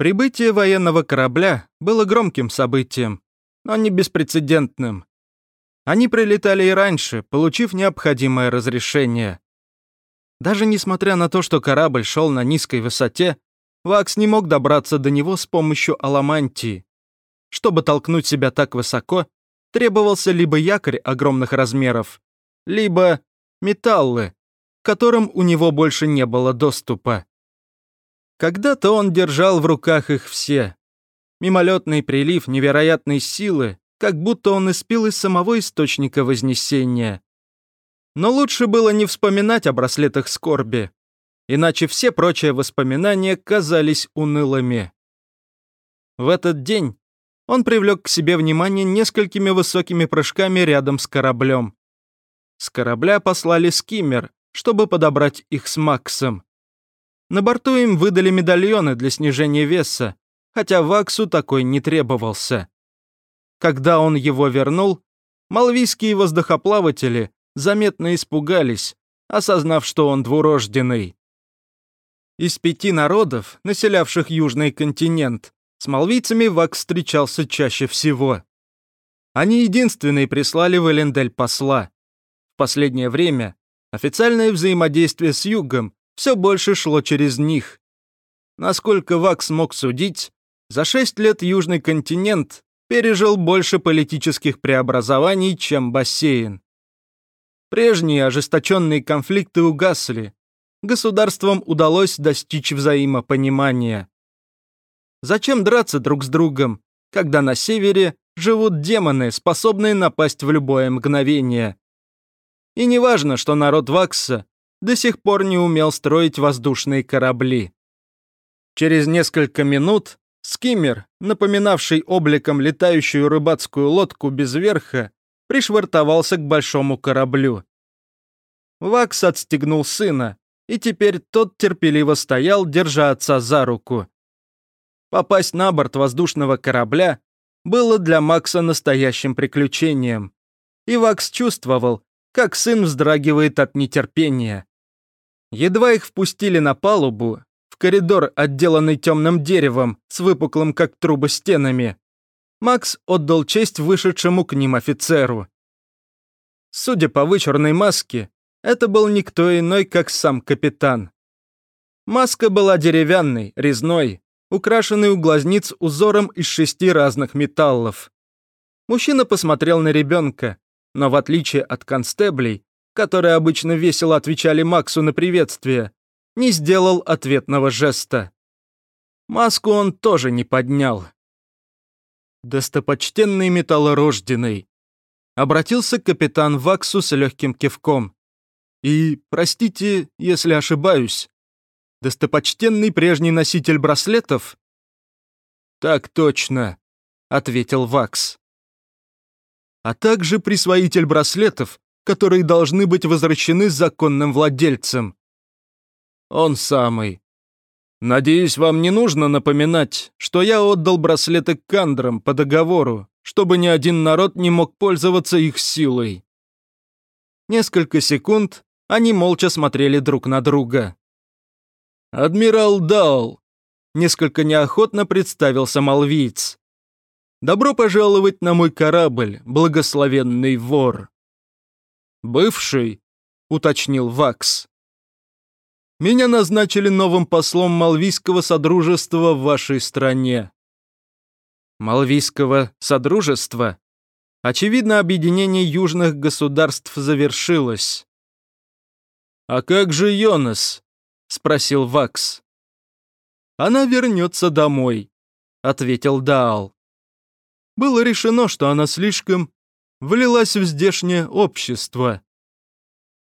Прибытие военного корабля было громким событием, но не беспрецедентным. Они прилетали и раньше, получив необходимое разрешение. Даже несмотря на то, что корабль шел на низкой высоте, Вакс не мог добраться до него с помощью аламантии. Чтобы толкнуть себя так высоко, требовался либо якорь огромных размеров, либо металлы, к которым у него больше не было доступа. Когда-то он держал в руках их все. Мимолетный прилив невероятной силы, как будто он испил из самого источника Вознесения. Но лучше было не вспоминать о браслетах скорби, иначе все прочие воспоминания казались унылыми. В этот день он привлек к себе внимание несколькими высокими прыжками рядом с кораблем. С корабля послали скиммер, чтобы подобрать их с Максом. На борту им выдали медальоны для снижения веса, хотя Ваксу такой не требовался. Когда он его вернул, малвийские воздухоплаватели заметно испугались, осознав, что он двурожденный. Из пяти народов, населявших Южный континент, с малвийцами Вакс встречался чаще всего. Они единственные прислали в Элендель посла. В последнее время официальное взаимодействие с Югом все больше шло через них. Насколько Вакс мог судить, за шесть лет Южный континент пережил больше политических преобразований, чем бассейн. Прежние ожесточенные конфликты угасли. Государствам удалось достичь взаимопонимания. Зачем драться друг с другом, когда на севере живут демоны, способные напасть в любое мгновение? И не важно, что народ Вакса до сих пор не умел строить воздушные корабли. Через несколько минут скиммер, напоминавший обликом летающую рыбацкую лодку без верха, пришвартовался к большому кораблю. Вакс отстегнул сына, и теперь тот терпеливо стоял, держа отца за руку. Попасть на борт воздушного корабля было для Макса настоящим приключением. И Вакс чувствовал, как сын вздрагивает от нетерпения. Едва их впустили на палубу, в коридор, отделанный темным деревом, с выпуклым как труба стенами, Макс отдал честь вышедшему к ним офицеру. Судя по вычурной маске, это был никто иной, как сам капитан. Маска была деревянной, резной, украшенной у глазниц узором из шести разных металлов. Мужчина посмотрел на ребенка, но в отличие от констеблей, которые обычно весело отвечали Максу на приветствие, не сделал ответного жеста. Маску он тоже не поднял. «Достопочтенный металлорожденный», — обратился капитан Ваксу с легким кивком. «И, простите, если ошибаюсь, достопочтенный прежний носитель браслетов?» «Так точно», — ответил Вакс. «А также присвоитель браслетов, которые должны быть возвращены законным владельцам. Он самый. Надеюсь, вам не нужно напоминать, что я отдал браслеты кандрам по договору, чтобы ни один народ не мог пользоваться их силой. Несколько секунд они молча смотрели друг на друга. «Адмирал Дал», — несколько неохотно представился малвиец. «Добро пожаловать на мой корабль, благословенный вор». «Бывший?» — уточнил Вакс. «Меня назначили новым послом Малвийского Содружества в вашей стране». «Малвийского Содружества?» Очевидно, объединение южных государств завершилось. «А как же Йонас?» — спросил Вакс. «Она вернется домой», — ответил Даал. Было решено, что она слишком влилась в здешнее общество.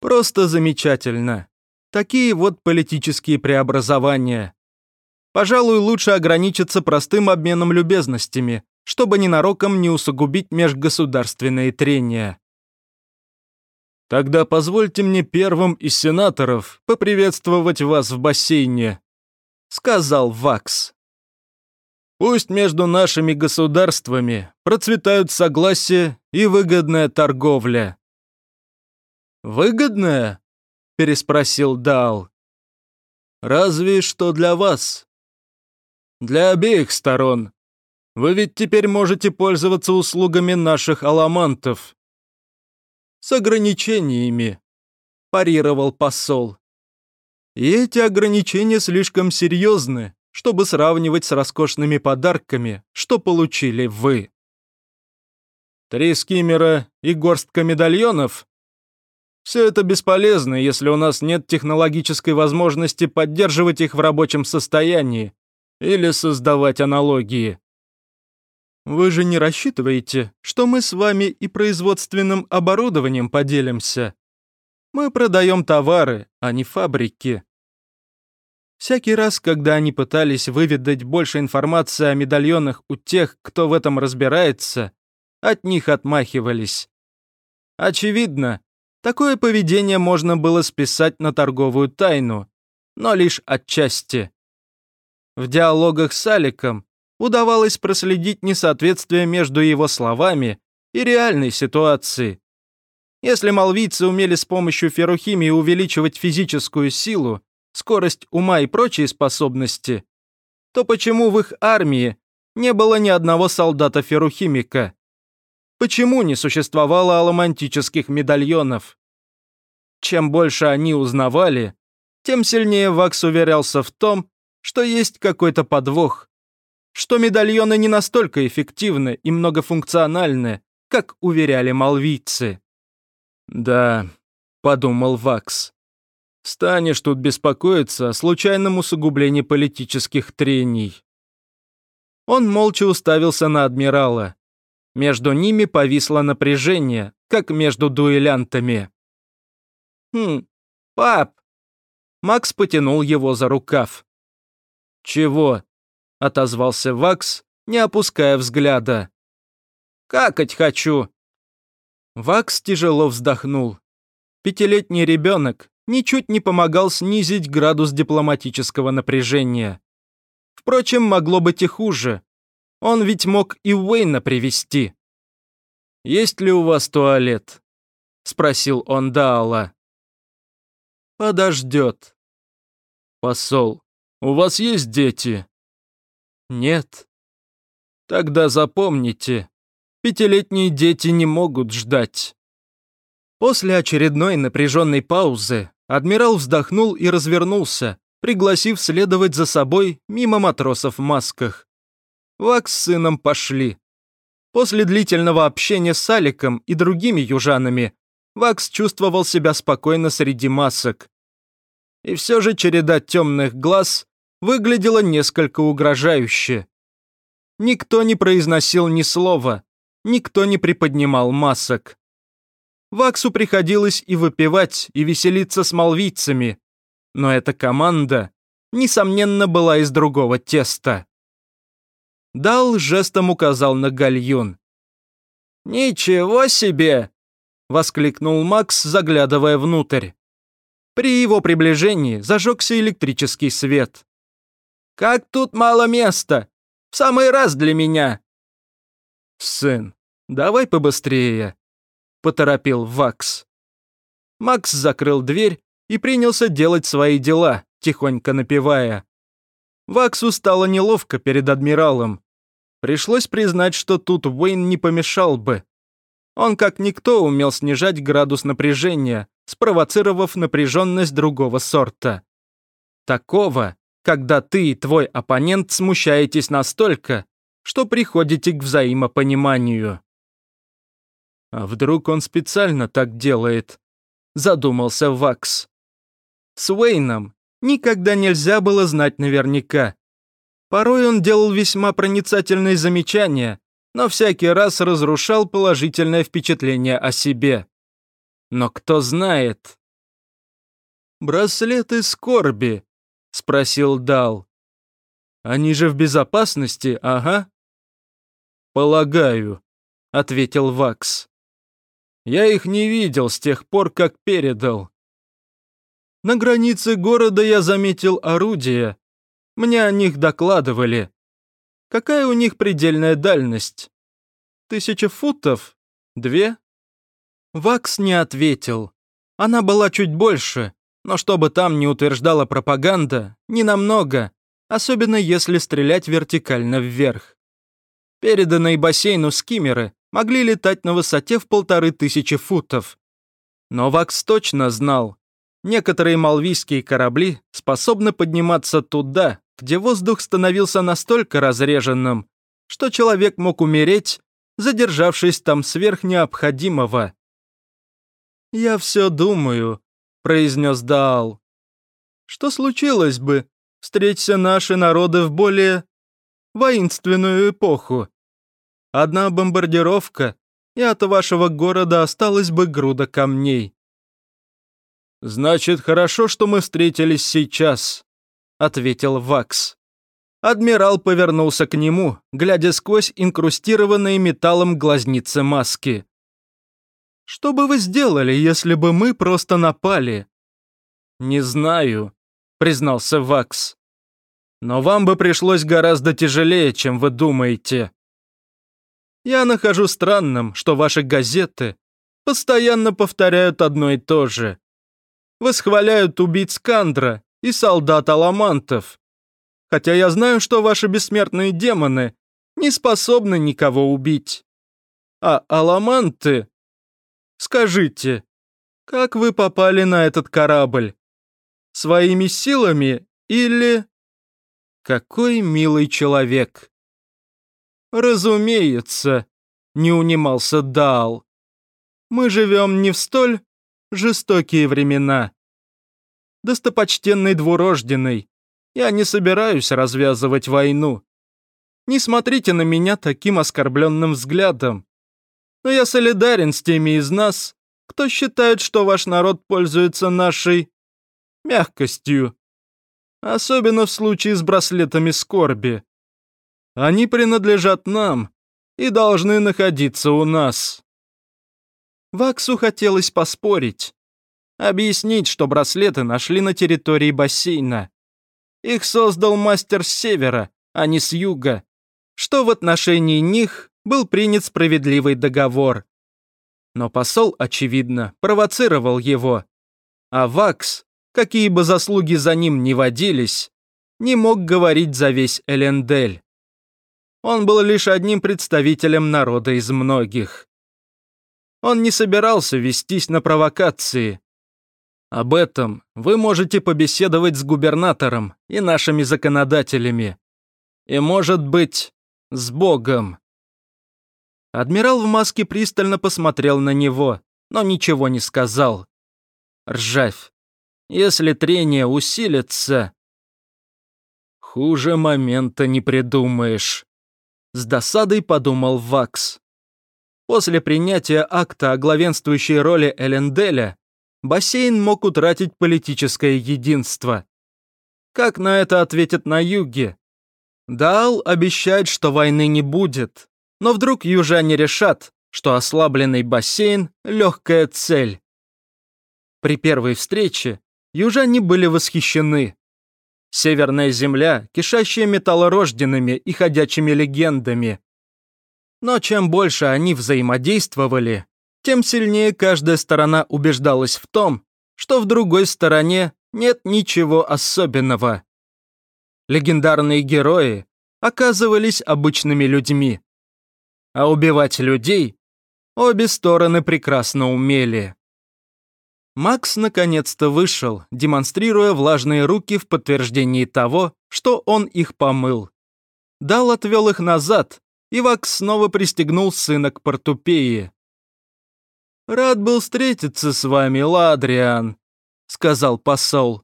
Просто замечательно. Такие вот политические преобразования. Пожалуй, лучше ограничиться простым обменом любезностями, чтобы ненароком не усугубить межгосударственные трения. Тогда позвольте мне первым из сенаторов поприветствовать вас в бассейне, сказал Вакс. Пусть между нашими государствами процветают согласие и выгодная торговля. «Выгодная?» – переспросил Дал. «Разве что для вас». Для обеих сторон. Вы ведь теперь можете пользоваться услугами наших аламантов. С ограничениями, парировал посол. И эти ограничения слишком серьезны, чтобы сравнивать с роскошными подарками, что получили вы. Три скиммера и горстка медальонов? Все это бесполезно, если у нас нет технологической возможности поддерживать их в рабочем состоянии или создавать аналогии. Вы же не рассчитываете, что мы с вами и производственным оборудованием поделимся? Мы продаем товары, а не фабрики. Всякий раз, когда они пытались выведать больше информации о медальонах у тех, кто в этом разбирается, от них отмахивались. Очевидно, такое поведение можно было списать на торговую тайну, но лишь отчасти. В диалогах с Аликом удавалось проследить несоответствие между его словами и реальной ситуацией. Если малвийцы умели с помощью ферухимии увеличивать физическую силу, скорость ума и прочие способности, то почему в их армии не было ни одного солдата-ферухимика? Почему не существовало аламантических медальонов? Чем больше они узнавали, тем сильнее Вакс уверялся в том, что есть какой-то подвох, что медальоны не настолько эффективны и многофункциональны, как уверяли малвийцы. «Да», — подумал Вакс, Станешь тут беспокоиться о случайном усугублении политических трений. Он молча уставился на адмирала. Между ними повисло напряжение, как между дуэлянтами. «Хм, пап!» Макс потянул его за рукав. «Чего?» — отозвался Вакс, не опуская взгляда. «Какать хочу!» Вакс тяжело вздохнул. Пятилетний ребенок, ничуть не помогал снизить градус дипломатического напряжения. Впрочем, могло быть и хуже. Он ведь мог и Уэйна привести. «Есть ли у вас туалет?» — спросил он Даала. «Подождет». «Посол, у вас есть дети?» «Нет». «Тогда запомните, пятилетние дети не могут ждать». После очередной напряженной паузы Адмирал вздохнул и развернулся, пригласив следовать за собой мимо матросов в масках. Вакс с сыном пошли. После длительного общения с Аликом и другими южанами Вакс чувствовал себя спокойно среди масок. И все же череда темных глаз выглядела несколько угрожающе. Никто не произносил ни слова, никто не приподнимал масок. Ваксу приходилось и выпивать, и веселиться с малвийцами. Но эта команда, несомненно, была из другого теста. Дал жестом указал на гальюн. «Ничего себе!» — воскликнул Макс, заглядывая внутрь. При его приближении зажегся электрический свет. «Как тут мало места! В самый раз для меня!» «Сын, давай побыстрее!» — поторопил Вакс. Макс закрыл дверь и принялся делать свои дела, тихонько напевая. Ваксу стало неловко перед адмиралом. Пришлось признать, что тут Уэйн не помешал бы. Он как никто умел снижать градус напряжения, спровоцировав напряженность другого сорта. Такого, когда ты и твой оппонент смущаетесь настолько, что приходите к взаимопониманию. А вдруг он специально так делает? Задумался Вакс. С Уэйном никогда нельзя было знать наверняка. Порой он делал весьма проницательные замечания, но всякий раз разрушал положительное впечатление о себе. Но кто знает? «Браслеты скорби», — спросил Дал. «Они же в безопасности, ага?» «Полагаю», — ответил Вакс. Я их не видел с тех пор, как передал. На границе города я заметил орудия. Мне о них докладывали. Какая у них предельная дальность? Тысяча футов? Две? Вакс не ответил. Она была чуть больше, но что бы там ни утверждала пропаганда, не намного. особенно если стрелять вертикально вверх. Переданные бассейну скиммеры могли летать на высоте в полторы тысячи футов. Но Вакс точно знал, некоторые малвийские корабли способны подниматься туда, где воздух становился настолько разреженным, что человек мог умереть, задержавшись там сверх необходимого. «Я все думаю», — произнес Даал. «Что случилось бы, встреться наши народы в более воинственную эпоху? Одна бомбардировка, и от вашего города осталась бы груда камней». «Значит, хорошо, что мы встретились сейчас», — ответил Вакс. Адмирал повернулся к нему, глядя сквозь инкрустированные металлом глазницы маски. «Что бы вы сделали, если бы мы просто напали?» «Не знаю», — признался Вакс. «Но вам бы пришлось гораздо тяжелее, чем вы думаете. Я нахожу странным, что ваши газеты постоянно повторяют одно и то же. Восхваляют убийц Кандра и солдат Аламантов, хотя я знаю, что ваши бессмертные демоны не способны никого убить. А аламанты... Скажите, как вы попали на этот корабль? Своими силами или... Какой милый человек. Разумеется, не унимался Дал. Мы живем не в столь жестокие времена. Достопочтенный двурожденный, я не собираюсь развязывать войну. Не смотрите на меня таким оскорбленным взглядом. Но я солидарен с теми из нас, кто считает, что ваш народ пользуется нашей мягкостью. Особенно в случае с браслетами скорби. Они принадлежат нам и должны находиться у нас. Ваксу хотелось поспорить. Объяснить, что браслеты нашли на территории бассейна. Их создал мастер с севера, а не с юга, что в отношении них был принят справедливый договор. Но посол, очевидно, провоцировал его. А Вакс, какие бы заслуги за ним ни водились, не мог говорить за весь Элендель. Он был лишь одним представителем народа из многих. Он не собирался вестись на провокации, об этом вы можете побеседовать с губернатором и нашими законодателями. И, может быть, с Богом. Адмирал в маске пристально посмотрел на него, но ничего не сказал. Ржавь. Если трение усилится... Хуже момента не придумаешь. С досадой подумал Вакс. После принятия акта о главенствующей роли Эленделя бассейн мог утратить политическое единство. Как на это ответят на юге? Даал обещает, что войны не будет, но вдруг южане решат, что ослабленный бассейн – легкая цель. При первой встрече южане были восхищены. Северная земля, кишащая металлорожденными и ходячими легендами. Но чем больше они взаимодействовали, тем сильнее каждая сторона убеждалась в том, что в другой стороне нет ничего особенного. Легендарные герои оказывались обычными людьми. А убивать людей обе стороны прекрасно умели. Макс наконец-то вышел, демонстрируя влажные руки в подтверждении того, что он их помыл. Дал отвел их назад, и Вакс снова пристегнул сына к портупее. «Рад был встретиться с вами, Ладриан», — сказал посол.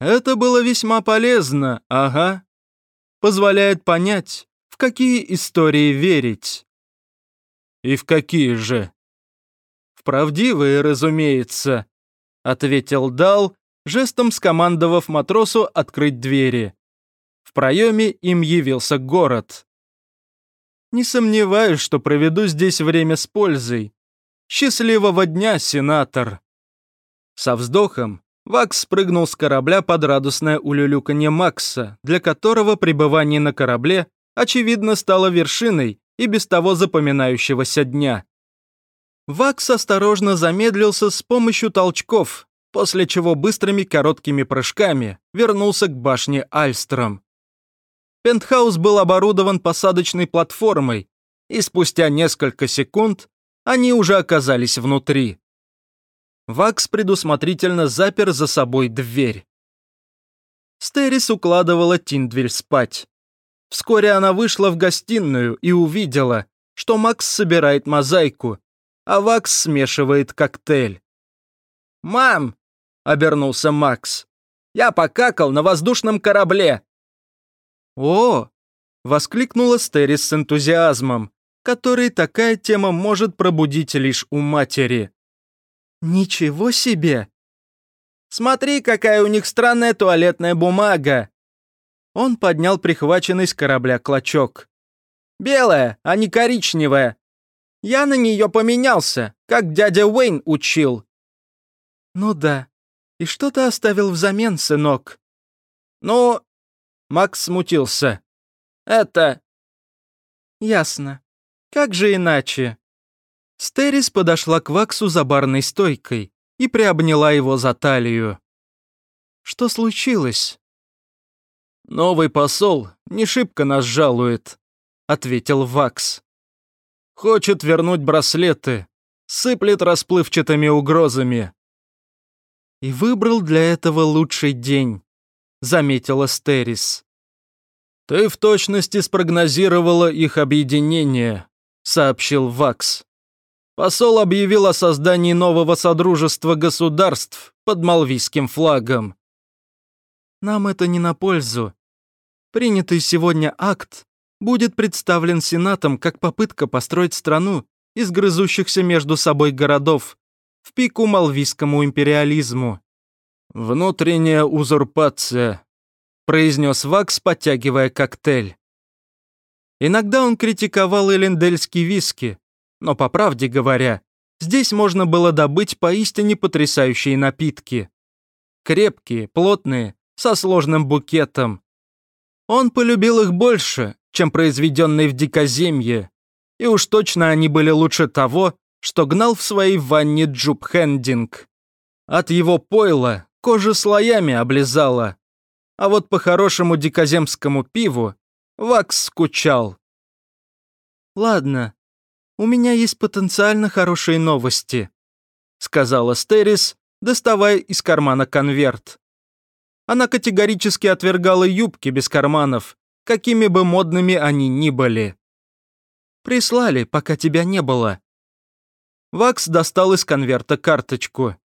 «Это было весьма полезно, ага. Позволяет понять, в какие истории верить». «И в какие же?» «В правдивые, разумеется», — ответил Дал, жестом скомандовав матросу открыть двери. В проеме им явился город. «Не сомневаюсь, что проведу здесь время с пользой», «Счастливого дня, сенатор!» Со вздохом Вакс спрыгнул с корабля под радостное улюлюканье Макса, для которого пребывание на корабле, очевидно, стало вершиной и без того запоминающегося дня. Вакс осторожно замедлился с помощью толчков, после чего быстрыми короткими прыжками вернулся к башне Альстром. Пентхаус был оборудован посадочной платформой, и спустя несколько секунд они уже оказались внутри. Вакс предусмотрительно запер за собой дверь. Стерис укладывала Тиндвель спать. Вскоре она вышла в гостиную и увидела, что Макс собирает мозаику, а Вакс смешивает коктейль. «Мам!» — обернулся Макс. «Я покакал на воздушном корабле!» «О!» — воскликнула Стерис с энтузиазмом, который такая тема может пробудить лишь у матери. «Ничего себе!» Смотри, какая у них странная туалетная бумага!» Он поднял прихваченный с корабля клочок. «Белая, а не коричневая. Я на нее поменялся, как дядя Уэйн учил». «Ну да. И что ты оставил взамен, сынок?» «Ну...» Макс смутился. «Это...» «Ясно. Как же иначе?» Стерис подошла к Ваксу за барной стойкой и приобняла его за талию. «Что случилось?» «Новый посол не шибко нас жалует», — ответил Вакс. «Хочет вернуть браслеты, сыплет расплывчатыми угрозами». «И выбрал для этого лучший день», — заметила Стерис. «Ты в точности спрогнозировала их объединение», — сообщил Вакс. Посол объявил о создании нового содружества государств под малвийским флагом. Нам это не на пользу. Принятый сегодня акт будет представлен Сенатом как попытка построить страну из грызущихся между собой городов в пику малвийскому империализму. «Внутренняя узурпация», — произнес Вакс, подтягивая коктейль. Иногда он критиковал элендельский виски, но, по правде говоря, здесь можно было добыть поистине потрясающие напитки. Крепкие, плотные, со сложным букетом. Он полюбил их больше, чем произведенные в дикоземье, и уж точно они были лучше того, что гнал в своей ванне Джуб Хендинг. От его пойла кожа слоями облизала, а вот по хорошему дикоземскому пиву Вакс скучал. «Ладно, у меня есть потенциально хорошие новости», сказала Стерис, доставая из кармана конверт. Она категорически отвергала юбки без карманов, какими бы модными они ни были. «Прислали, пока тебя не было». Вакс достал из конверта карточку.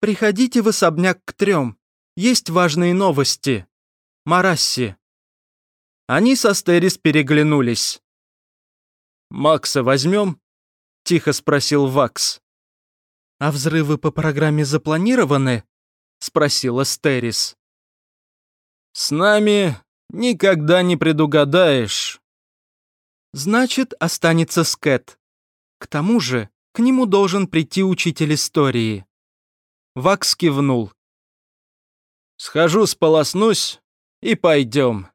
«Приходите в особняк к трем. Есть важные новости. Марасси». Они со Стерис переглянулись. «Макса возьмем?» — тихо спросил Вакс. «А взрывы по программе запланированы?» — спросила Стерис. «С нами никогда не предугадаешь». «Значит, останется Скэт. К тому же, к нему должен прийти учитель истории». Вакс кивнул. «Схожу, сполоснусь и пойдем».